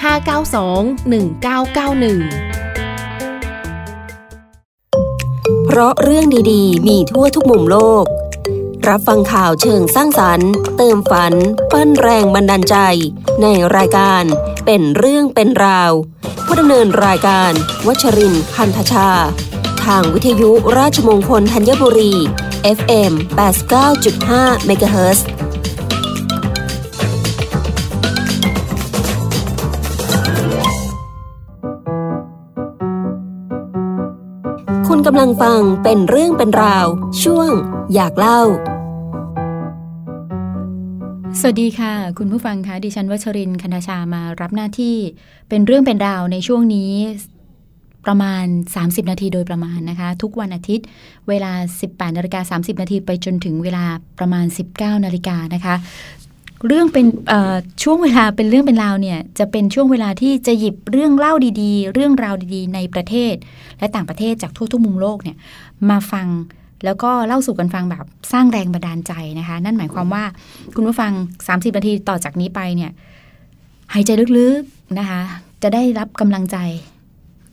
592 1991เพราะเรื่องดีๆ มีทั่วทุกมุมโลก รับฟังข่าวเชิงสร้างสรรค์ เติมฝัน ปั้นแรงบันดาลใจ ในรายการเป็นเรื่องเป็นราว ผู้ดำเนินรายการวัชรินพันธชา ทางวิทยุราชมงคลธัญบุรี FM 89.5 MHz กำลังฟังเป็นเรื่องเป็นราว ช่วง อยากเล่า สวัสดีค่ะ คุณผู้ฟังคะดิฉันวัชรินคณาชามารับหน้าที่เป็นเรื่องเป็นราวในช่วงนี้ประมาณ 30 นาทีโดยประมาณนะคะ ทุกวันอาทิตย์ เวลา 18นาฬิกา30 นาทีไปจนถึงเวลาประมาณ 19นาฬิกานะคะ เรื่องเป็นช่วงเวลาเป็นเรื่องเป็นราวเนี่ยจะเป็นช่วงเวลาที่จะหยิบเรื่องเล่าดีๆ เรื่องราวดีๆ ในประเทศ และต่างประเทศจากทั่วทุกมุมโลกเนี่ยมาฟังแล้วก็เล่าสู่กันฟังแบบสร้างแรงบันดาลใจนะคะ นั่นหมายความว่าคุณผู้ฟัง 30นาทีต่อจากนี้ไปเนี่ยหายใจลึกๆนะคะ จะได้รับกำลังใจ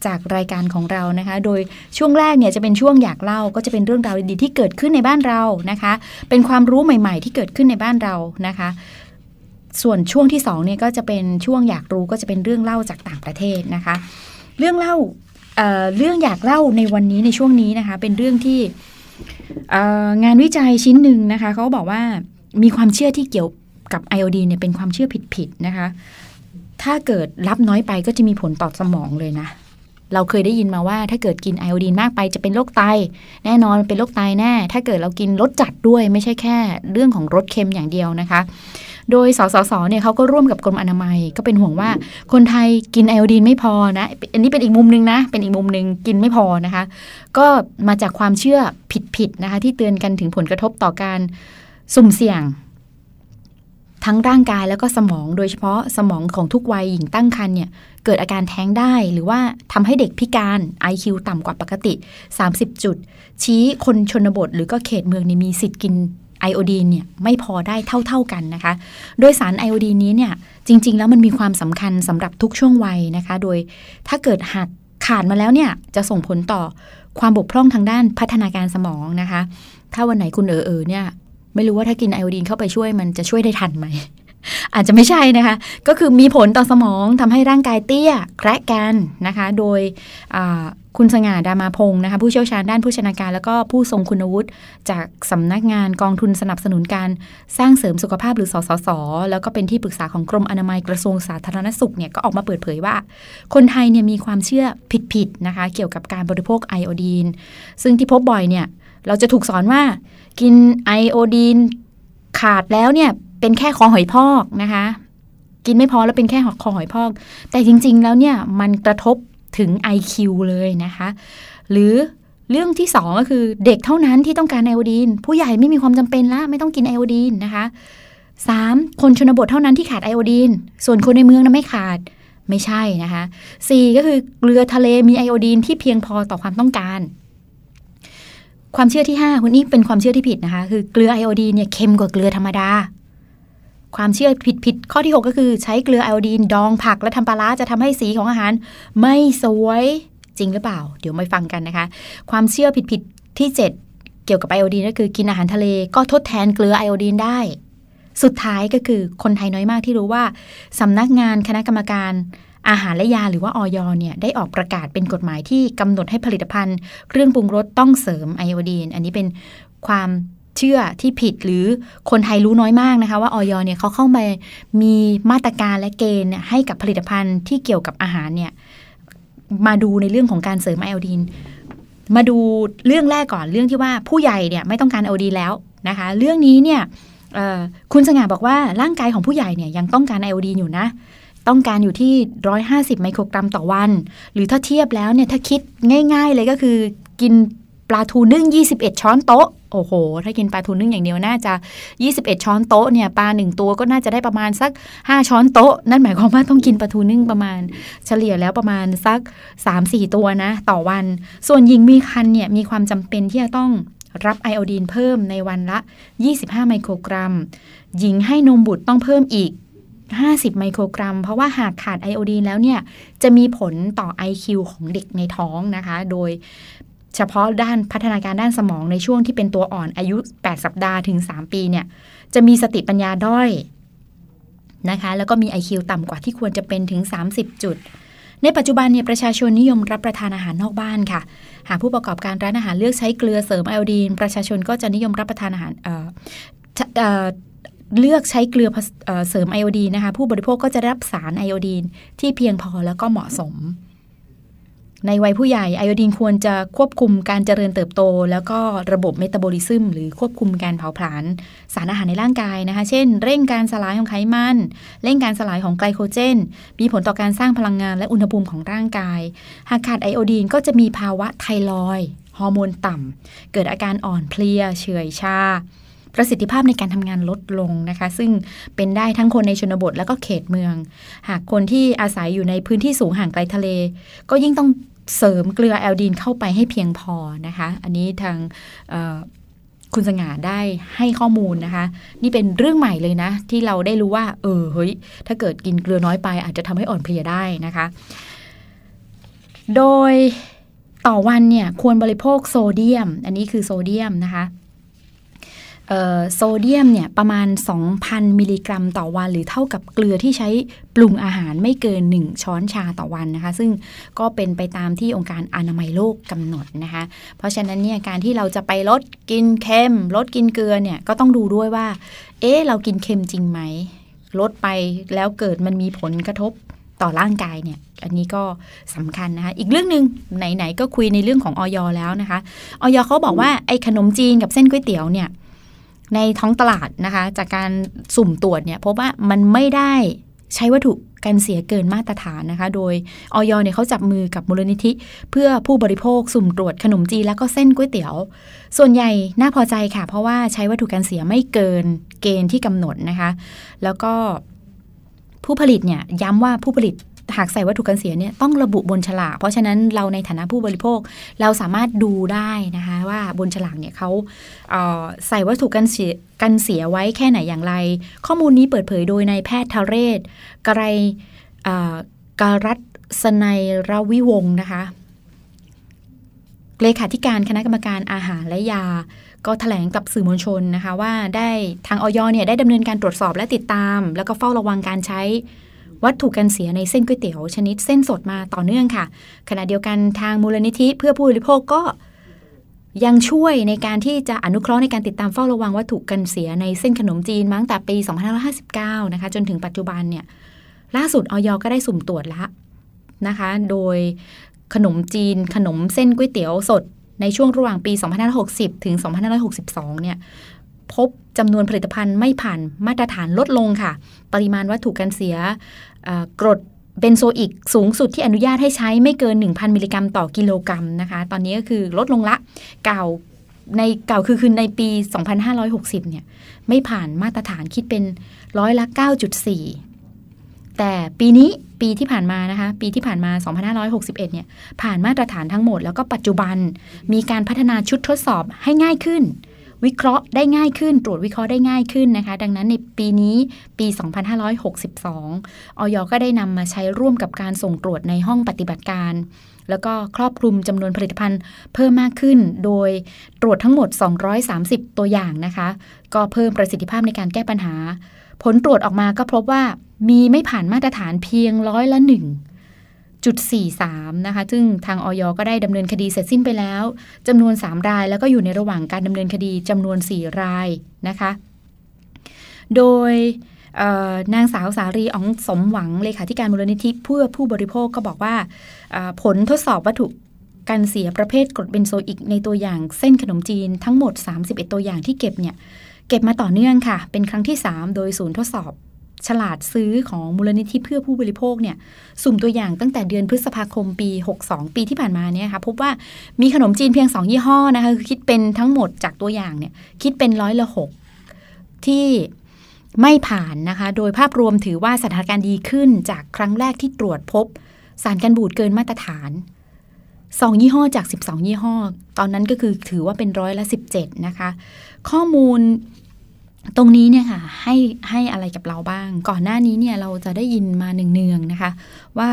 จากรายการของเรานะคะ โดยช่วงแรกเนี่ยจะเป็นช่วงอยากเล่าก็จะเป็นเรื่องราวดีๆที่เกิดขึ้นในบ้านเรานะคะ เป็นความรู้ใหม่ ๆ ที่เกิดขึ้นในบ้านเรานะคะ ส่วนช่วงที่สองเนี่ยก็จะเป็นช่วงอยากรู้ก็จะเป็นเรื่องเล่าจากต่างประเทศนะคะ เรื่องเล่าเเรื่องอยากเล่าในวันนี้ในช่วงนี้นะคะ เป็นเรื่องที่งานวิจัยชิ้นหนึ่งนะคะเขาบอกว่ามีความเชื่อที่เกี่ยวกับไอโอดีเนี่ยเป็นความเชื่อผิดๆนะคะ ถ้าเกิดรับน้อยไปก็จะมีผลต่อสมองเลยนะ เราเคยได้ยินมาว่าถ้าเกิดกินไอโอดีนมากไปจะเป็นโรคไต แน่นอนเป็นโรคไตแน่ ถ้าเกิดเรากินรสจัดด้วยไม่ใช่แค่ เรื่องของรสเค็มอย่างเดียวนะคะ โดยสสสเนี่ยเขาก็ร่วมกับกรมอนามัย ก็เป็นห่วงว่าคนไทยกินไอโอดีนไม่พอนะ อันนี้เป็นอีกมุมนึงนะ เป็นอีกมุมนึงกินไม่พอนะคะ ก็มาจากความเชื่อผิดๆนะคะ ที่เตือนกันถึงผลกระทบต่อการสุ่มเสี่ยงททั้งร่างกายแล้วก็สมองโดยเฉพาะสมองของทุกวัยหญิงตั้งครรภ์เนี่ย เกิดอาการแท้งได้ หรือว่าทำให้เด็กพิการ IQ ต่ำกว่าปกติ 30 จุด ชี้คนชนบท หรือก็เขตเมืองนี่มีสิทธิ์กินไอโอดีนเนี่ยไม่พอได้เท่า ๆกันนะคะ โดยสารไอโอดีนนี้เนี่ยจริง ๆ แล้วมันมีความสำคัญสำหรับทุกช่วงวัยนะคะ โดยถ้าเกิดหักขาดมาแล้วเนี่ยจะส่งผลต่อความบกพร่องทางด้านพัฒนาการสมองนะคะ ถ้าวันไหนคุณเออเออเนี่ยไม่รู้ว่าถ้ากินไอโอดีนเข้าไปช่วยมันจะช่วยได้ทันไหม อาจจะไม่ใช่นะคะ ก็คือมีผลต่อสมองทำให้ร่างกายเตี้ยแคระกันนะคะ โดยคุณสง่าดามาพงศ์นะคะผู้เชี่ยวชาญด้านผู้ชนาการ แล้วก็ผู้ทรงคุณวุฒิจากสำนักงานกองทุนสนับสนุนการสร้างเสริมสุขภาพหรือสสส แล้วก็เป็นที่ปรึกษาของกรมอนามัยกระทรวงสาธารณสุขเนี่ยก็ออกมาเปิดเผยว่า คนไทยเนี่ยมีความเชื่อผิดๆนะคะ เกี่ยวกับการบริโภคไอโอดีน ซึ่งที่พบบ่อยเนี่ยเราจะถูกสอนว่ากินไอโอดีนขาดแล้วเนี่ย เป็นแค่คอหอยพอกนะคะ กินไม่พอแล้วเป็นแค่คอหอยพอก แต่จริง ๆ แล้วเนี่ยมันกระทบถึง IQ เลยนะคะ หรือเรื่องที่สองก็คือเด็กเท่านั้นที่ต้องการไอโอดีน ผู้ใหญ่ไม่มีความจำเป็นละไม่ต้องกินไอโอดีนนะคะสามคนชนบทเท่านั้นที่ขาดไอโอดีน ส่วนคนในเมืองนั้นไม่ขาดไม่ใช่นะคะสี่ก็คือเกลือทะเลมีไอโอดีนที่เพียงพอต่อความต้องการ ความเชื่อที่ 5 คุณนี่เป็นความเชื่อที่ผิดนะคะ คือเกลือไอโอดีนเนี่ยเค็มกว่าเกลือธรรมดา ความเชื่อผิดผิดข้อที่ 6 ก็คือใช้เกลือไอโอดีนดองผักและทำปลาร้าจะทำให้สีของอาหาร ไม่สวยจริงหรือเปล่า เดี๋ยวมาฟังกันนะคะ ความเชื่อผิดผิดที่ 7 เกี่ยวกับไอโอดีนก็คือกินอาหารทะเลก็ทดแทนเกลือไอโอดีนได้ สุดท้ายก็คือคนไทยน้อยมากที่รู้ว่าสำนักงานคณะกรรมการอาหารและยาหรือว่าออยเนี่ยได้ออกประกาศเป็นกฎหมายที่กำหนดให้ผลิตภัณฑ์ เครื่องปรุงรสต้องเสริมไอโอดีน อันนี้เป็นความ เชื่อที่ผิดหรือคนไทยรู้น้อยมากนะคะ ว่าออยเนี่ยเขาเข้ามามีมาตรการและเกณฑ์ให้กับผลิตภัณฑ์ที่เกี่ยวกับอาหารเนี่ยมาดูในเรื่องของการเสริมไอโอดีน มาดูเรื่องแรกก่อนเรื่องที่ว่าผู้ใหญ่เนี่ยไม่ต้องการไอโอดีนแล้วนะคะ เรื่องนี้เนี่ยคุณสง่าบอกว่าร่างกายของผู้ใหญ่เนี่ยยังต้องการไอโอดีนอยู่นะต้องการอยู่ที่ 150 ไมโครกรัมต่อวัน หรือถ้าเทียบแล้วเนี่ยถ้าคิดง่าย ๆ เลยก็คือกินปลาทูนึ่ง 21 ช้อนโต๊ะ โอ้โห ถ้ากินปลาทูนึ่งอย่างเดียวน่าจะ 21 ช้อนโต๊ะเนี่ยปลาหนึ่งตัวก็น่าจะได้ประมาณสัก 5 ช้อนโต๊ะ นั่นหมายความว่าต้องกินปลาทูนึ่งประมาณ เฉลี่ยแล้วประมาณสัก 3-4 ตัวนะ ต่อวัน ส่วนหญิงมีคันเนี่ยมีความจำเป็นที่จะต้องรับไอโอดีนเพิ่มในวันละ 25 ไมโครกรัม หญิงให้นมบุตรต้องเพิ่มอีก 50 ไมโครกรัม เพราะว่าหากขาดไอโอดีนแล้วเนี่ย จะมีผลต่อ IQ ของเด็กในท้องนะคะ โดย เฉพาะด้านพัฒนาการด้านสมองในช่วงที่เป็นตัวอ่อนอายุ 8 สัปดาห์ถึง 3 ปีเนี่ย จะมีสติปัญญาด้อยนะคะ แล้วก็มี IQ ต่ำกว่าที่ควรจะเป็นถึง 30 จุด ในปัจจุบันเนี่ยประชาชนนิยมรับประทานอาหารนอกบ้านค่ะ หากผู้ประกอบการร้านอาหารเลือกใช้เกลือเสริมไอโอดีน ประชาชนก็จะนิยมรับประทานอาหารเเลือกใช้เกลือเสริมไอโอดีนนะคะ ผู้บริโภคก็จะรับสารไอโอดีนที่เพียงพอแล้วก็เหมาะสม ในวัยผู้ใหญ่ไอโอดีนควรจะควบคุมการเจริญเติบโต แล้วก็ระบบเมตาบอลิซึมหรือควบคุมการเผาผลาญสารอาหารในร่างกายนะคะ เช่น เร่งการสลายของไขมัน เร่งการสลายของไกลโคเจน มีผลต่อการสร้างพลังงานและอุณหภูมิของร่างกาย หากขาดไอโอดีนก็จะมีภาวะไทรอยฮอร์โมนต่ำ เกิดอาการอ่อนเพลีย เฉื่อยชา ประสิทธิภาพในการทำงานลดลงนะคะ ซึ่งเป็นได้ทั้งคนในชนบทและก็เขตเมือง หากคนที่อาศัยอยู่ในพื้นที่สูงห่างไกลทะเล ก็ยิ่งต้อง เสริมเกลือแอลดีนเข้าไปให้เพียงพอนะคะ อันนี้ทางคุณสง่าได้ให้ข้อมูลนะคะ นี่เป็นเรื่องใหม่เลยนะ ที่เราได้รู้ว่า เออเฮ้ยถ้าเกิดกินเกลือน้อยไป อาจจะทำให้อ่อนเพลียได้นะคะ โดยต่อวันเนี่ยควรบริโภคโซเดียม อันนี้คือโซเดียมนะคะ โซเดียมเนี่ยประมาณ 2,000 มิลลิกรัมต่อวัน หรือเท่ากับเกลือที่ใช้ปรุงอาหารไม่เกิน 1 ช้อนชาต่อวันนะคะ ซึ่งก็เป็นไปตามที่องค์การอนามัยโลกกำหนดนะคะ เพราะฉะนั้นเนี่ยการที่เราจะไปลดกินเค็ม ลดกินเกลือเนี่ยก็ต้องดูด้วยว่า เอ๊ะเรากินเค็มจริงไหมลดไปแล้วเกิดมันมีผลกระทบต่อร่างกายเนี่ย อันนี้ก็สำคัญนะคะ อีกเรื่องหนึ่งไหนๆก็คุยในเรื่องของออยแล้วนะคะออยเขาบอกว่าไอ้ขนมจีนกับเส้นก๋วยเตี๋ยวเนี่ย ในท้องตลาดนะคะ จากการสุ่มตรวจเนี่ยพบว่ามันไม่ได้ใช้วัตถุกันเสียเกินมาตรฐานนะคะ โดยออยเนี่ยเขาจับมือกับมูลนิธิ เพื่อผู้บริโภคสุ่มตรวจขนมจีนแล้วก็เส้นก๋วยเตี๋ยว ส่วนใหญ่น่าพอใจค่ะ เพราะว่าใช้วัตถุกันเสียไม่เกินเกณฑ์ที่กำหนดนะคะ แล้วก็ผู้ผลิตเนี่ยย้ำว่าผู้ผลิต หากใส่วัตถุกันเสียเนี่ยต้องระบุบนฉลาก เพราะฉะนั้นเราในฐานะผู้บริโภคเราสามารถดูได้นะคะว่าบนฉลากเนี่ยเขาเใส่วัตถุกันเสียกันเสียไว้แค่ไหนอย่างไร ข้อมูลนี้เปิดเผยโดยนายแพทย์ทเรศกไรการัศนัยรวิวงศ์นะคะเลขาธิการคณะกรรมการอาหารและยา ก็ถแถลงกับสื่อมวลชนนะคะ ว่าได้ทางออยเนี่ยได้ดำเนินการตรวจสอบและติดตาม แล้วก็เฝ้าระวังการใช้ วัตถุกันเสียในเส้นก๋วยเตี๋ยวชนิดเส้นสดมาต่อเนื่องค่ะ ขณะเดียวกันทางมูลนิธิเพื่อผู้บริโภคก็ยังช่วยในการที่จะอนุเคราะห์ในการติดตามเฝ้าระวังวัตถุกันเสียในเส้นขนมจีนมาตั้งแต่ปี 2559 นะคะ จนถึงปัจจุบันเนี่ย ล่าสุดออยก็ได้สุ่มตรวจแล้วนะคะ โดยขนมจีนขนมเส้นก๋วยเตี๋ยวสดในช่วงระหว่างปี 2560 ถึง 2562 เนี่ย พบ จำนวนผลิตภัณฑ์ไม่ผ่านมาตรฐานลดลงค่ะ ปริมาณวัตถุกันเสียกรดเบนโซอิกสูงสุดที่อนุญาตให้ใช้ไม่เกิน 1,000 มิลลิกรัมต่อกิโลกรัมนะคะ ตอนนี้ก็คือลดลงละเก่าในเก่าคือคือในปี 2560 เนี่ย ไม่ผ่านมาตรฐานคิดเป็นร้อยละ 9.4 แต่ปีนี้ปีที่ผ่านมานะคะ ปีที่ผ่านมา 2561 เนี่ย ผ่านมาตรฐานทั้งหมด แล้วก็ปัจจุบันมีการพัฒนาชุดทดสอบให้ง่ายขึ้น วิเคราะห์ได้ง่ายขึ้น ตรวจวิเคราะห์ได้ง่ายขึ้นนะคะ ดังนั้นในปีนี้ปี 2562ออยก็ได้นำมาใช้ร่วมกับการส่งตรวจในห้องปฏิบัติการ แล้วก็ครอบคลุมจำนวนผลิตภัณฑ์เพิ่มมากขึ้น โดยตรวจทั้งหมด 230 ตัวอย่างนะคะ ก็เพิ่มประสิทธิภาพในการแก้ปัญหา ผลตรวจออกมาก็พบว่ามีไม่ผ่านมาตรฐานเพียงร้อยละหนึ่ง 1.43 นะคะ ซึ่งทางออยก็ได้ดำเนินคดีเสร็จสิ้นไปแล้วจำนวน 3 ราย แล้วก็อยู่ในระหว่างการดำเนินคดีจำนวน 4 รายนะคะ โดยนางสาวสารีอองสมหวังเลขาธิการมูลนิธิเพื่อผู้บริโภคก็บอกว่าผลทดสอบวัตถุการเสียประเภทกรดเบนโซอิกในตัวอย่างเส้นขนมจีนทั้งหมด 31 ตัวอย่างที่เก็บเนี่ยเก็บมาต่อเนื่องค่ะ เป็นครั้งที่ 3 โดยศูนย์ทดสอบ ฉลาดซื้อของมูลนิธิเพื่อผู้บริโภคเนี่ยสุ่มตัวอย่างตั้งแต่เดือนพฤษภาคมปี 62 ปีที่ผ่านมาเนี่ยค่ะพบว่ามีขนมจีนเพียง 2 ยี่ห้อนะคะคือคิดเป็นทั้งหมดจากตัวอย่างเนี่ยคิดเป็นร้อยละหกที่ไม่ผ่านนะคะ โดยภาพรวมถือว่าสถานการณ์ดีขึ้นจากครั้งแรกที่ตรวจพบ สารกันบูดเกินมาตรฐาน2ยี่ห้อจาก 12 ยี่ห้อ ตอนนั้นก็คือถือว่าเป็นร้อยละ 17 นะคะ ข้อมูล ตรงนี้เนี่ยค่ะให้ให้อะไรกับเราบ้าง ก่อนหน้านี้เนี่ยเราจะได้ยินมาเนืองๆนะคะ ว่า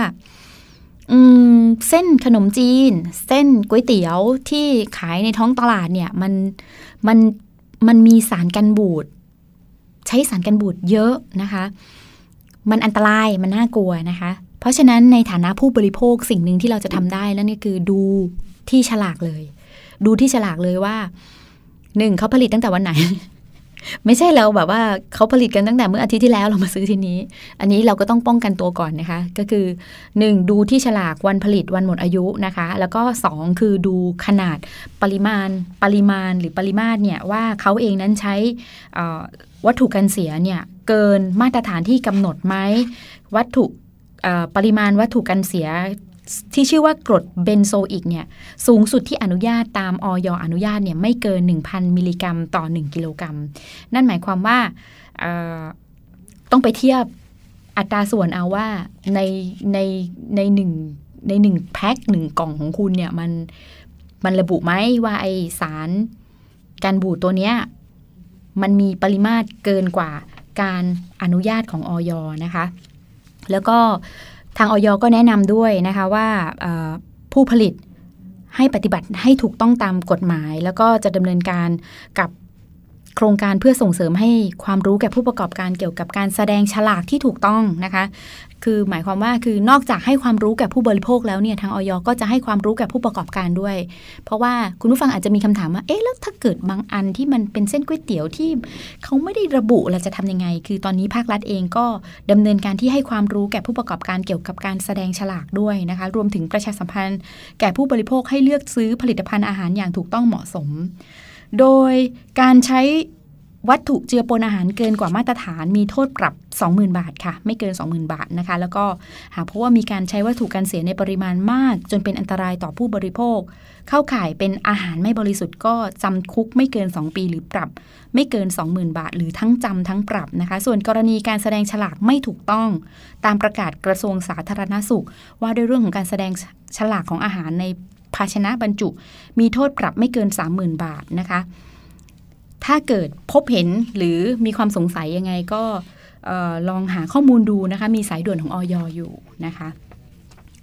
เส้นขนมจีน เส้นก๋วยเตี๋ยวที่ขายในท้องตลาดเนี่ยมันมันมันมีสารกันบูด ใช้สารกันบูดเยอะนะคะ มันอันตรายมันน่ากลัวนะคะ เพราะฉะนั้นในฐานะผู้บริโภคสิ่งหนึ่งที่เราจะทำได้แล้วนี่คือดูที่ฉลากเลย ดูที่ฉลากเลยว่าหนึ่งเขาผลิตตั้งแต่วันไหน ไม่ใช่เราแบบว่าเขาผลิตกันตั้งแต่เมื่ออาทิตย์ที่แล้วเรามาซื้อทีนี้ อันนี้เราก็ต้องป้องกันตัวก่อนนะคะ ก็คือ 1. ดูที่ฉลากวันผลิตวันหมดอายุนะคะ แล้วก็ 2 คือดูขนาดปริมาณ ปริมาณหรือปริมาตรเนี่ยว่าเขาเองนั้นใช้วัตถุกันเสียเนี่ยเกินมาตรฐานที่กำหนดไหมวัตถุปริมาณวัตถุกันเสีย ที่ชื่อว่ากรดเบนโซอิกเนี่ยสูงสุดที่อนุญาตตามออยอนุญาตเนี่ยไม่เกิน 1,000 มิลลิกรัมต่อ 1 กิโลกรัม นั่นหมายความว่าต้องไปเทียบอัตราส่วนเอาว่าในในในหนึ่งในหนึ่งแพ็คหนึ่งกล่องของคุณเนี่ยมันมันระบุไหมว่าไอสารการบูดตัวเนี้ยมันมีปริมาตรเกินกว่าการอนุญาตของออยนะคะ แล้วก็ ทางออยก็แนะนำด้วยนะคะว่าผู้ผลิตให้ปฏิบัติให้ถูกต้องตามกฎหมาย แล้วก็จะดำเนินการกับ โครงการเพื่อส่งเสริมให้ความรู้แก่ผู้ประกอบการเกี่ยวกับการแสดงฉลากที่ถูกต้องนะคะ คือหมายความว่าคือนอกจากให้ความรู้แก่ผู้บริโภคแล้วเนี่ยทางออยก็จะให้ความรู้แก่ผู้ประกอบการด้วย เพราะว่าคุณผู้ฟังอาจจะมีคำถามว่าเอ๊ะแล้วถ้าเกิดบางอันที่มันเป็นเส้นก๋วยเตี๋ยวที่เขาไม่ได้ระบุเราจะทำยังไง คือตอนนี้ภาครัฐเองก็ดำเนินการที่ให้ความรู้แก่ผู้ประกอบการเกี่ยวกับการแสดงฉลากด้วยนะคะ รวมถึงประชาสัมพันธ์ แก่ผู้บริโภคให้เลือกซื้อผลิตภัณฑ์อาหารอย่างถูกต้องเหมาะสม โดยการใช้วัตถุเจือปนอาหารเกินกว่ามาตรฐานมีโทษปรับ 20,000 บาทค่ะ ไม่เกิน 20,000 บาทนะคะ แล้วก็หากเพราะว่ามีการใช้วัตถุการเสียในปริมาณมาก จนเป็นอันตรายต่อผู้บริโภค เข้าข่ายเป็นอาหารไม่บริสุทธิ์ก็จำคุกไม่เกิน 2 ปีหรือปรับ ไม่เกิน 20,000 บาท หรือทั้งจำทั้งปรับนะคะ ส่วนกรณีการแสดงฉลากไม่ถูกต้อง ตามประกาศกระทรวงสาธารณสุข ว่าด้วยเรื่องของการแสดงฉลากของอาหารใน ภาชนะบรรจุ มีโทษปรับไม่เกิน 30,000 บาทนะคะ ถ้าเกิดพบเห็นหรือมีความสงสัยยังไงก็ลองหาข้อมูลดูนะคะ มีสายด่วนของออยอยู่นะคะ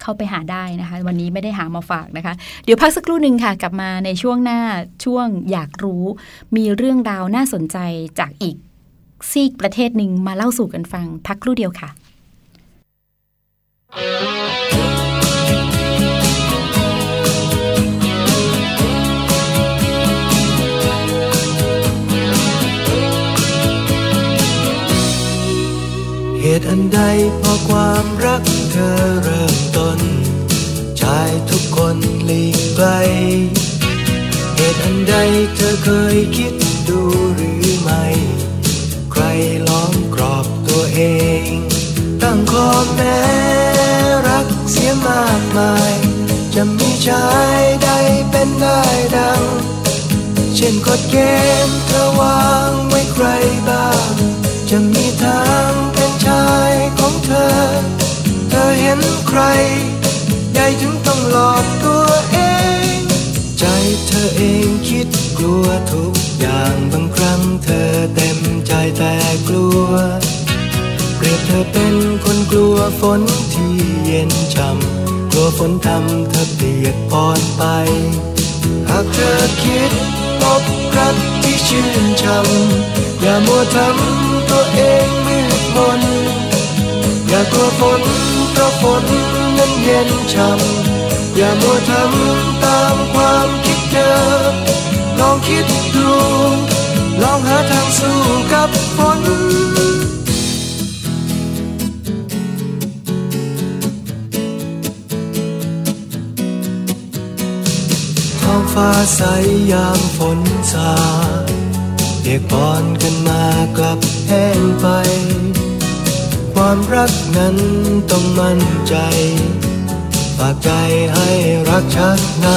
เข้าไปหาได้นะคะ วันนี้ไม่ได้หามาฝากนะคะ เดี๋ยวพักสักครู่หนึ่งค่ะ กลับมาในช่วงหน้าช่วงอยากรู้ มีเรื่องราวน่าสนใจจากอีกซีกประเทศหนึ่งมาเล่าสู่กันฟังพักครู่เดียวค่ะ พอความรักเธอเริ่มต้นชายทุกคนหลีกไกลเหตุอันใดเธอเคยคิดดูหรือไม่ ใครล้อมกรอบตัวเอง ตั้งขอบแม้รักเสียมากมาย จะมีชายใดเป็นได้ดัง เช่นกฎเกณฑ์เธอวางไว้ใครบ้าง อเธอเธอเห็นใคร ใหญ่ถึงต้องหลอกตัวเอง ใจเธอเองคิดกลัวทุกอย่างบางครั้งเธอเต็มใจแต่กลัว เปรียบเธอเป็นคนกลัวฝนที่เย็นช่ำกลัวฝนทำเธอเปียกปอนไป หากเธอคิดพบรักที่ชื่นช่ำอย่ามัวทำตัวเองมืดมน อย่ากลัวฝนเพราะฝนนั้นเย็นช่ำอย่ามัวทำตามความคิดเดิมลองคิดดู ลองหาทางสู้กับฝนท้องฟ้าใสยามฝนสาเปียกปอนกันมากลับแห้งไป ความรักนั้นต้องมั่นใจ ฝากใจให้รักชักนำ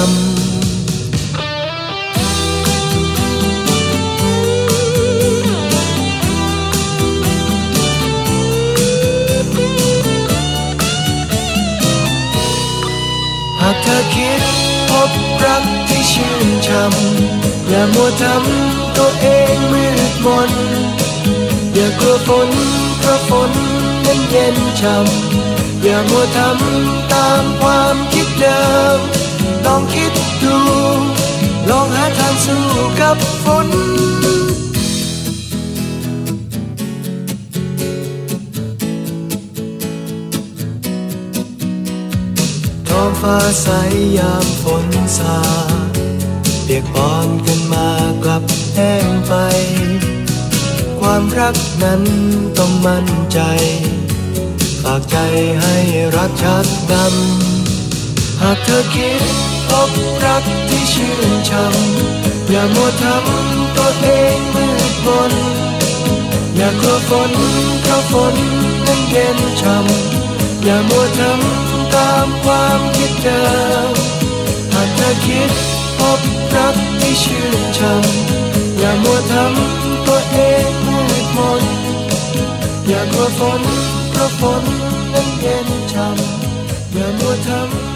หากเธอคิดพบรักที่ชื่นช่ำอย่ามัวทำตัวเองมืดมน อย่ากลัวฝนเพราะฝน นั้เย็นช่ำอย่ามัวทำตามความคิดเดิม ลองคิดดู ลองหาทางสู้กับฝนท้องฟ้าใสยามฝนสาเปียกปอนกันมากลับแห้งไป ความรักนั้นต้องมั่นใจ ฝากใจให้รักชัดดำ หากเธอคิดพบรักที่ชื่นช่ำอย่ามัวทำตัวเองมืดมน อย่ากลัวฝนเพราะฝนนั้นเย็นช่ำอย่ามัวทำตามความคิดเดิมหากเธอคิดพบรักที่ชื่นช่ำอย่ามัวทำตัวเองมืดมน อย่ากลัวฝน เพราะฝนนั้นเย็นช่ำอย่ามัวทำ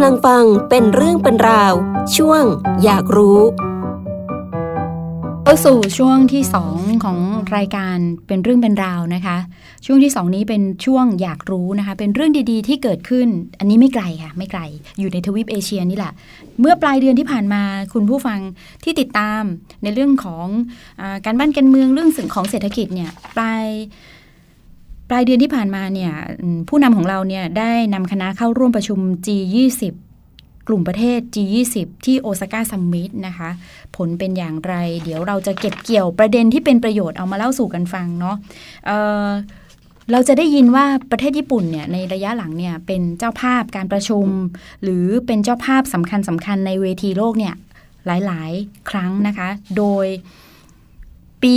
ำลังฟังเป็นเรื่องเป็นราว ช่วงอยากรู้เข้าสู่ช่วงที่ 2 ของรายการเป็นเรื่องเป็นราวนะคะ ช่วงที่ 2 นี้เป็นช่วงอยากรู้นะคะ เป็นเรื่องดีๆ ที่เกิดขึ้น อันนี้ไม่ไกลค่ะไม่ไกล อยู่ในทวีปเอเชียนี่แหละ เมื่อปลายเดือนที่ผ่านมาคุณผู้ฟังที่ติดตามในเรื่องของอการบ้านการเมืองเรื่องสิ่งของเศรษฐกิจเนี่ยปลาย ปลายเดือนที่ผ่านมาเนี่ยผู้นำของเราเนี่ยได้นำคณะเข้าร่วมประชุม G20 กลุ่มประเทศ G20 ที่โอซาก้าซัมมิตนะคะ ผลเป็นอย่างไร เดี๋ยวเราจะเก็บเกี่ยวประเด็นที่เป็นประโยชน์เอามาเล่าสู่กันฟังเนาะเเราจะได้ยินว่าประเทศญี่ปุ่นเนี่ยในระยะหลังเนี่ยเป็นเจ้าภาพการประชุม หรือเป็นเจ้าภาพสำคัญสำคัญในเวทีโลกเนี่ยหลาย ๆ ครั้งนะคะ โดย ปี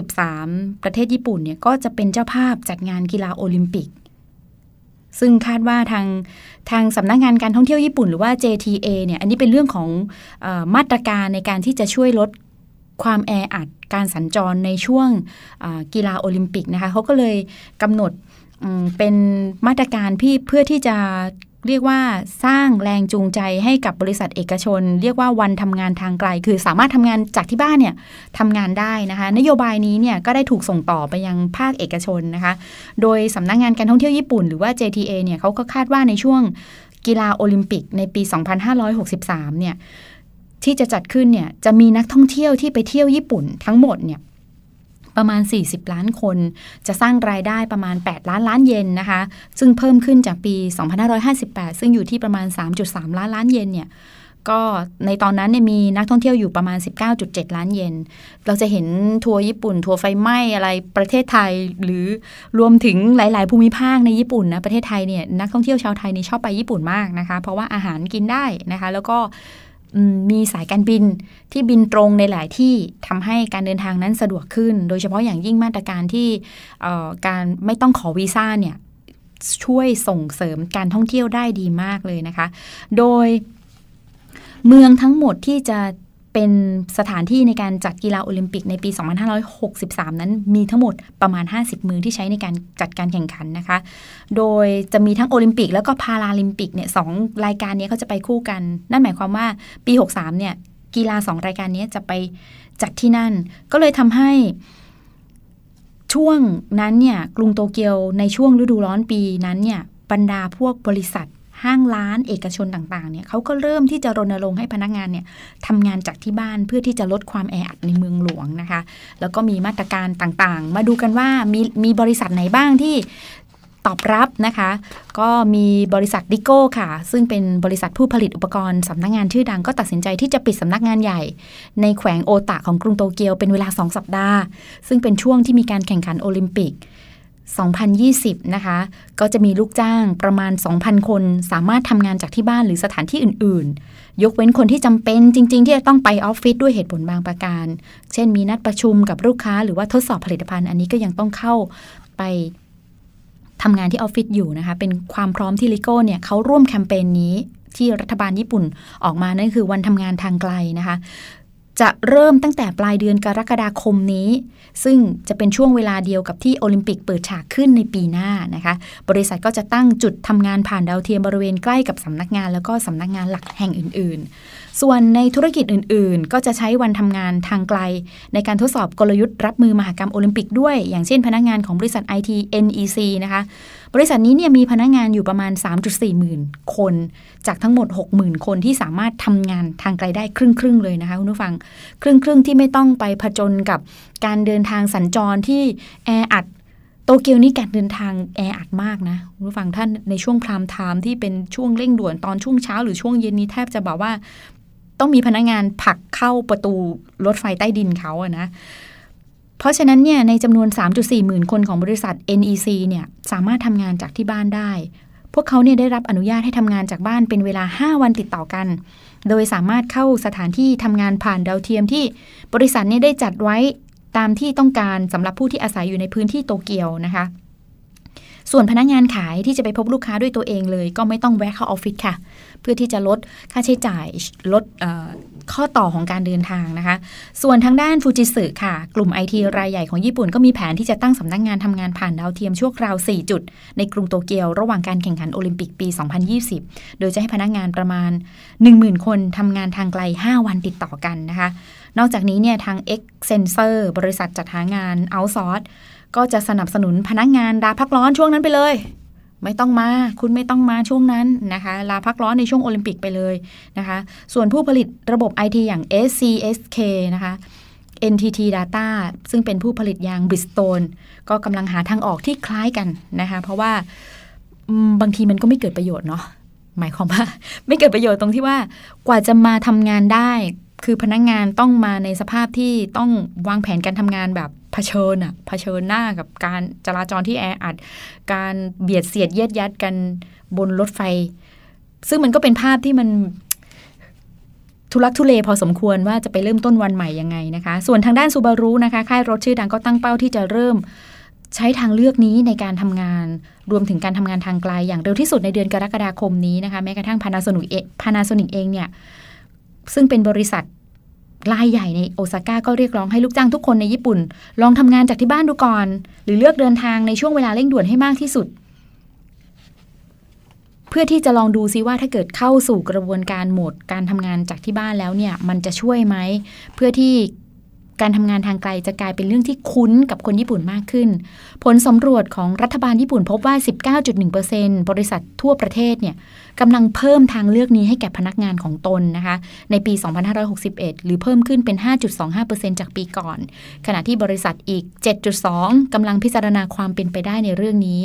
2563 ประเทศญี่ปุ่นเนี่ยก็จะเป็นเจ้าภาพจัดงานกีฬาโอลิมปิก ซึ่งคาดว่าทางทางสำนักงงานการท่องเที่ยวญี่ปุ่นหรือว่า JTA เนี่ย อันนี้เป็นเรื่องของอมาตรการในการที่จะช่วยลดความแออัดการสัญจรในช่วงกีฬาโอลิมปิกนะคะเขาก็เลยกำหนดเป็นมาตรการพี่เพื่อที่จะ เรียกว่าสร้างแรงจูงใจให้กับบริษัทเอกชน เรียกว่าวันทำงานทางไกล คือสามารถทำงานจากที่บ้านเนี่ยทำงานได้นะคะนโยบายนี้เนี่ยก็ได้ถูกส่งต่อไปยังภาคเอกชนนะคะโดยสำนักงงานการท่องเที่ยวญี่ปุ่นหรือว่า JTA เนี่ยเขาก็คาดว่าในช่วงกีฬาโอลิมปิกในปี 2563 เนี่ยที่จะจัดขึ้นเนี่ยจะมีนักท่องเที่ยวที่ไปเที่ยวญี่ปุ่นทั้งหมดเนี่ย ประมาณ 40 ล้านคน จะสร้างรายได้ประมาณ 8 ล้านล้านเยนนะคะ ซึ่งเพิ่มขึ้นจากปี 2558 ซึ่งอยู่ที่ประมาณ 3.3 ล้านล้านเยนเนี่ยก็ในตอนนั้นเนี่ยมีนักท่องเที่ยวอยู่ประมาณ 19.7 ล้านเยน เราจะเห็นทัวร์ญี่ปุ่น ทัวร์ไฟไหม้อะไรประเทศไทย หรือรวมถึงหลาย ๆ ภูมิภาคในญี่ปุ่นนะประเทศไทยเนี่ยนักท่องเที่ยวชาวไทยนี่ชอบไปญี่ปุ่นมากนะคะ เพราะว่าอาหารกินได้นะคะ แล้วก็ มีสายการบินที่บินตรงในหลายที่ทำให้การเดินทางนั้นสะดวกขึ้น โดยเฉพาะอย่างยิ่งมาตรการที่การไม่ต้องขอวีซ่าเนี่ยช่วยส่งเสริมการท่องเที่ยวได้ดีมากเลยนะคะ โดยเมืองทั้งหมดที่จะ เป็นสถานที่ในการจัดกีฬาโอลิมปิกในปี 2563 นั้นมีทั้งหมดประมาณ 50 มือที่ใช้ในการจัดการแข่งขันนะคะ โดยจะมีทั้งโอลิมปิกแล้วก็พาราลิมปิกเนี่ยสรายการนี้เขาจะไปคู่กัน นั่นหมายความว่าปี 63 เนี่ยกีฬา 2 รายการนี้จะไปจัดที่นั่น ก็เลยทำให้ช่วงนั้นเนี่ยกรุงโตเกียวในช่วงฤดูร้อนปีนั้นเนี่ยบรรดาพวกบริษัท ห้างร้านเอกชนต่างๆเนี่ยเขาก็เริ่มที่จะรณรงค์ให้พนักงานเนี่ยทำงานจากที่บ้านเพื่อที่จะลดความแออัดในเมืองหลวงนะคะ แล้วก็มีมาตรการต่างๆ มาดูกันว่ามีมีบริษัทไหนบ้างที่ตอบรับนะคะ ก็มีบริษัทดิโก้ค่ะ ซึ่งเป็นบริษัทผู้ผลิตอุปกรณ์สำนักงงานชื่อดังก็ตัดสินใจที่จะปิดสำนักงานใหญ่ ในแขวงโอตะของกรุงโตเกียวเป็นเวลา 2 สัปดาห์ ซึ่งเป็นช่วงที่มีการแข่งขันโอลิมปิก 2020 นะคะ ก็จะมีลูกจ้างประมาณ 2,000 คน สามารถทำงานจากที่บ้านหรือสถานที่อื่น ๆ ยกเว้นคนที่จำเป็นจริง ๆ ที่จะต้องไปออฟฟิศด้วยเหตุผลบางประการ เช่นมีนัดประชุมกับลูกค้า หรือว่าทดสอบผลิตภัณฑ์ อันนี้ก็ยังต้องเข้าไปทำงานที่ออฟฟิศอยู่นะคะ เป็นความพร้อมที่ลิโก้เนี่ยเขาร่วมแคมเปญนนี้ที่รัฐบาลญี่ปุ่นออกมานั่นคือวันทำงานทางไกลนะคะ จะเริ่มตั้งแต่ปลายเดือนกรกฎาคมนี้ ซึ่งจะเป็นช่วงเวลาเดียวกับที่โอลิมปิกเปิดฉากขึ้นในปีหน้านะคะ บริษัทก็จะตั้งจุดทำงานผ่านดาวเทียมบริเวณใกล้กับสำนักงาน แล้วก็สำนักงานหลักแห่งอื่นส่วนในธุรกิจอื่นๆ ก็จะใช้วันทำงานทางไกล ในการทดสอบกลยุทธ์รับมือมหกรรมโอลิมปิกด้วย อย่างเช่นพนักงานของบริษัท IT NEC นะคะ บริษัทนี้เนี่ยมีพนักงานอยู่ประมาณ 3.4 หมื่นคน จากทั้งหมด 60,000 คนที่สามารถทำงานทางไกลได้ครึ่งครึ่งเลยนะคะคุณผู้ฟัง ครึ่งครึ่งที่ไม่ต้องไปผจญกับการเดินทางสัญจรที่แออัดโตเกียวนี่การเดินทางแออัดมากนะคุณผู้ฟังท่านในช่วงพรามไทม์ที่เป็นช่วงเร่งด่วนตอนช่วงเช้าหรือช่วงเย็นนี้แทบจะบอกว่า ต้องมีพนักงานผลักเข้าประตูรถไฟใต้ดินเขาอะนะเพราะฉะนั้นเนี่ยในจำนวน 3.4 หมื่นคนของบริษัท NEC เนี่ยสามารถทำงานจากที่บ้านได้ พวกเขาเนี่ยได้รับอนุญาตให้ทำงานจากบ้านเป็นเวลา 5 วันติดต่อกัน โดยสามารถเข้าสถานที่ทำงานผ่านดาวเทียมที่บริษัทเนี่ยได้จัดไว้ตามที่ต้องการสำหรับผู้ที่อาศัยอยู่ในพื้นที่โตเกียวนะคะ ส่วนพนักงงานขายที่จะไปพบลูกค้าด้วยตัวเองเลย ก็ไม่ต้องแวะเข้าออฟฟิศค่ะ เพื่อที่จะลดค่าใช้จ่ายลดข้อต่อของการเดินทางนะคะ ส่วนทางด้านฟูจิสึค่ะ กลุ่มไอทีรายใหญ่ของญี่ปุ่นก็มีแผนที่จะตั้งสำนักงงานทำงานผ่านดาวเทียมชั่วคราว 4 จุด ในกรุงโตเกียวระหว่างการแข่งขันโอลิมปิกปี 2020 โดยจะให้พนักงานประมาณ 10,000 คนทำงานทางไกล 5 วันติดต่อกันนะคะ นอกจากนี้เนี่ยทาง X Sensor บริษัทจัดหางาน o u t s o u r c ก็จะสนับสนุนพนักงานดาพักร้อนช่วงนั้นไปเลย ไม่ต้องมา คุณไม่ต้องมาช่วงนั้นนะคะ ลาพักร้อนในช่วงโอลิมปิกไปเลยนะคะ ส่วนผู้ผลิตระบบ IT อย่าง SCSK นะคะ NTT Data ซึ่งเป็นผู้ผลิตยาง Bridgestone ก็กำลังหาทางออกที่คล้ายกันนะคะ เพราะว่าบางทีมันก็ไม่เกิดประโยชน์เนาะหมายความว่า ไม่เกิดประโยชน์ตรงที่ว่ากว่าจะมาทำงานได้ คือพนักงงานต้องมาในสภาพที่ต้องวางแผนการทำงานแบบ เผชิญอะเผชิญหน้ากับการจราจรที่แออัด การเบียดเสียดเยียดยัดกันบนรถไฟ ซึ่งมันก็เป็นภาพที่มันทุลักทุเลพอสมควรว่าจะไปเริ่มต้นวันใหม่ยังไงนะคะ ส่วนทางด้านซูบารุนะคะ ค่ายรถชื่อดังก็ตั้งเป้าที่จะเริ่มใช้ทางเลือกนี้ในการทำงาน รวมถึงการทำงานทางไกลอย่างเร็วที่สุดในเดือนกรกฎาคมนี้นะคะ แม้กระทั่งพานาโซนิกเองพานาโซนิกเองเนี่ย ซึ่งเป็นบริษัท รายใหญ่ในโอซาก้าก็เรียกร้องให้ลูกจ้างทุกคนในญี่ปุ่น ลองทำงานจากที่บ้านดูก่อน หรือเลือกเดินทางในช่วงเวลาเร่งด่วนให้มากที่สุด เพื่อที่จะลองดูซิว่าถ้าเกิดเข้าสู่กระบวนการโหมดการทำงานจากที่บ้านแล้วเนี่ย มันจะช่วยไหม เพื่อที่ การทำงานทางไกลจะกลายเป็นเรื่องที่คุ้นกับคนญี่ปุ่นมากขึ้น ผลสำรวจของรัฐบาลญี่ปุ่นพบว่า 19.1%บริษัททั่วประเทศเนี่ยกำลังเพิ่มทางเลือกนี้ให้แก่พนักงานของตนนะคะ ในปี 2561 หรือเพิ่มขึ้นเป็น 5.25%จากปีก่อน ขณะที่บริษัทอีก 7.2 กำลังพิจารณาความเป็นไปได้ในเรื่องนี้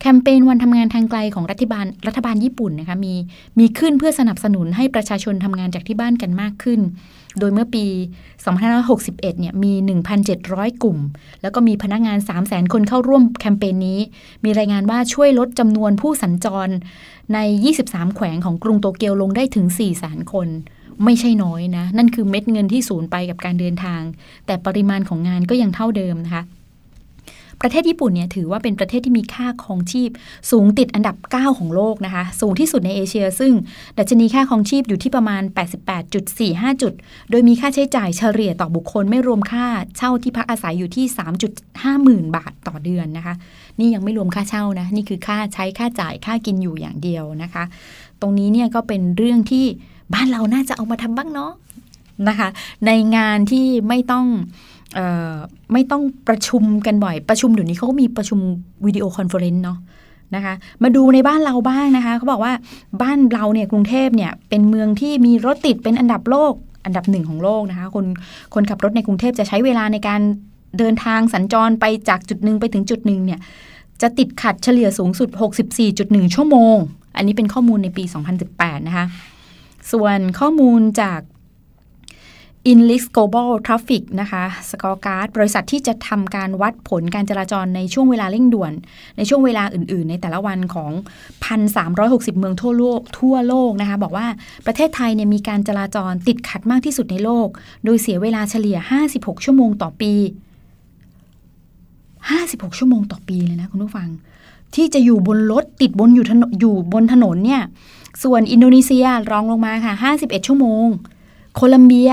แคมเปญวันทำงานทางไกลของรัฐบาลรัฐบาลญี่ปุ่นนะคะมีมีขึ้นเพื่อสนับสนุนให้ประชาชนทำงานจากที่บ้านกันมากขึ้นโดยเมื่อปี 2561 เนี่ยมี 1,700 กลุ่ม แล้วก็มีพนักงาน 300,000 คนเข้าร่วมแคมเปญนี้ มีรายงานว่าช่วยลดจำนวนผู้สัญจรใน 23 แขวงของกรุงโตเกียวลงได้ถึง4 0 0 0 0คน ไม่ใช่น้อยนะ นั่นคือเม็ดเงินที่สูญไปกับการเดินทาง แต่ปริมาณของงานก็ยังเท่าเดิมนะคะ ประเทศญี่ปุ่นเนี่ยถือว่าเป็นประเทศที่มีค่าครองชีพ สูงติดอันดับ 9 ของโลกนะคะ สูงที่สุดในเอเชีย ซึ่งดัชนีค่าครองชีพอยู่ที่ประมาณ 88.45 จุด โดยมีค่าใช้จ่ายเฉลี่ยต่อบุคคลไม่รวมค่าเช่าที่พักอาศัยอยู่ที่ 3.5 หมื่นบาทต่อเดือนนะคะ นี่ยังไม่รวมค่าเช่านะ นี่คือค่าใช้ค่าจ่ายค่ากินอยู่อย่างเดียวนะคะ ตรงนี้เนี่ยก็เป็นเรื่องที่บ้านเราน่าจะเอามาทำบ้างเนาะนะคะ ในงานที่ไม่ต้อง ไม่ต้องประชุมกันบ่อย ประชุมเดี๋ยวนี้เขาก็มีประชุม video conference เนาะนะคะมาดูในบ้านเราบ้างนะคะเขาบอกว่าบ้านเราเนี่ยกรุงเทพเนี่ยเป็นเมืองที่มีรถติดเป็นอันดับโลก อันดับหนึ่งของโลกนะคะคนคนขับรถในกรุงเทพจะใช้เวลาในการเดินทางสัญจรไปจากจุดหนึ่งไปถึงจุดหนึ่งเนี่ยจะติดขัดเฉลี่ยสูงสุด 64.1 ชั่วโมง อันนี้เป็นข้อมูลในปี 2018 นะคะ ส่วนข้อมูลจาก Inlix Global Traffic นะคะสกอร์การ์ดบริษัทที่จะทำการวัดผลการจราจรในช่วงเวลาเร่งด่วน ในช่วงเวลาอื่น ๆ ในแต่ละวันของ 1,360 เมืองทั่วโลกทั่วโลกนะคะ บอกว่าประเทศไทยเนี่ยมีการจราจรติดขัดมากที่สุดในโลก โดยเสียเวลาเฉลี่ย 56 ชั่วโมงต่อปี 56 ชั่วโมงต่อปีเลยนะคุณผู้ฟัง ที่จะอยู่บนรถติดบนอยู่ถนนอยู่บนถนนเนี่ยส่วนอินโดนีเซียรองลงมาค่ะ 51 ชั่วโมง โคลัมเบีย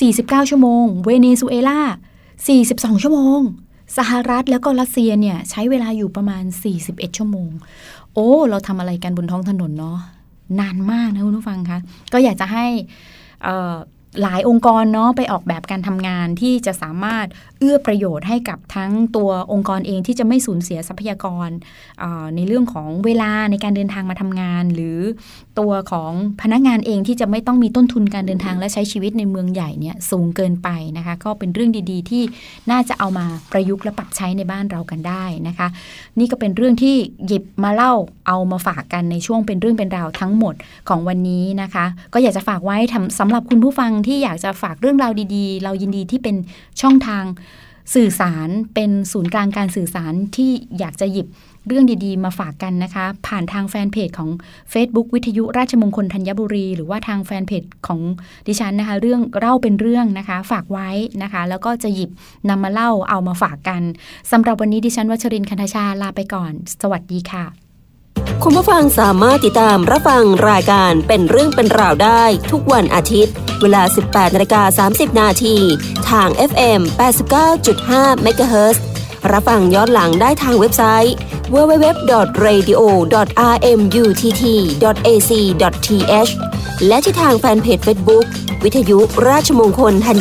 49 ชั่วโมง เวเนซุเอลา 42 ชั่วโมง สหรัฐแล้วก็รัสเซียเนี่ย ใช้เวลาอยู่ประมาณ 41 ชั่วโมง โอ้ เราทำอะไรกันบนท้องถนนเนาะนานมากนะคุณผู้ฟังคะ ก็อยากจะให้หลายองค์กรเนาะไปออกแบบการทำงานที่จะสามารถเอื้อประโยชน์ให้กับทั้งตัวองค์กรเองที่จะไม่สูญเสียทรัพยากรในเรื่องของเวลาในการเดินทางมาทำงาน หรือ ตัวของพนักงานเองที่จะไม่ต้องมีต้นทุนการเดินทางและใช้ชีวิตในเมืองใหญ่เนี่ยสูงเกินไปนะคะ ก็เป็นเรื่องดีๆ ที่น่าจะเอามาประยุกต์และปรับใช้ในบ้านเรากันได้นะคะ นี่ก็เป็นเรื่องที่หยิบมาเล่าเอามาฝากกันในช่วงเป็นเรื่องเป็นราวทั้งหมดของวันนี้นะคะ ก็อยากจะฝากไว้สำหรับคุณผู้ฟังที่อยากจะฝากเรื่องราวดี ๆ เรายินดีที่เป็นช่องทางสื่อสารเป็นศูนย์กลางการสื่อสารที่อยากจะหยิบ เรื่องดีๆ มาฝากกันนะคะ ผ่านทางแฟนเพจของ Facebook วิทยุราชมงคลธัญบุรี หรือว่าทางแฟนเพจของดิฉันนะคะ เรื่องเล่าเป็นเรื่องนะคะ ฝากไว้นะคะ แล้วก็จะหยิบนำมาเล่าเอามาฝากกันสำหรับวันนี้ดิฉันวัชรินคันธชาลาไปก่อน สวัสดีค่ะ คุณผู้ฟังสามารถติดตามรับฟังรายการเป็นเรื่องเป็นราวได้ ทุกวันอาทิตย์ เวลา 18นาฬิกา30 นาทีทาง FM 89.5 MHz รับฟังย้อนหลังได้ทางเว็บไซต์ www.radio.rmutt.ac.th และที่ทางแฟนเพจ Facebook วิทยุราชมงคลธัญ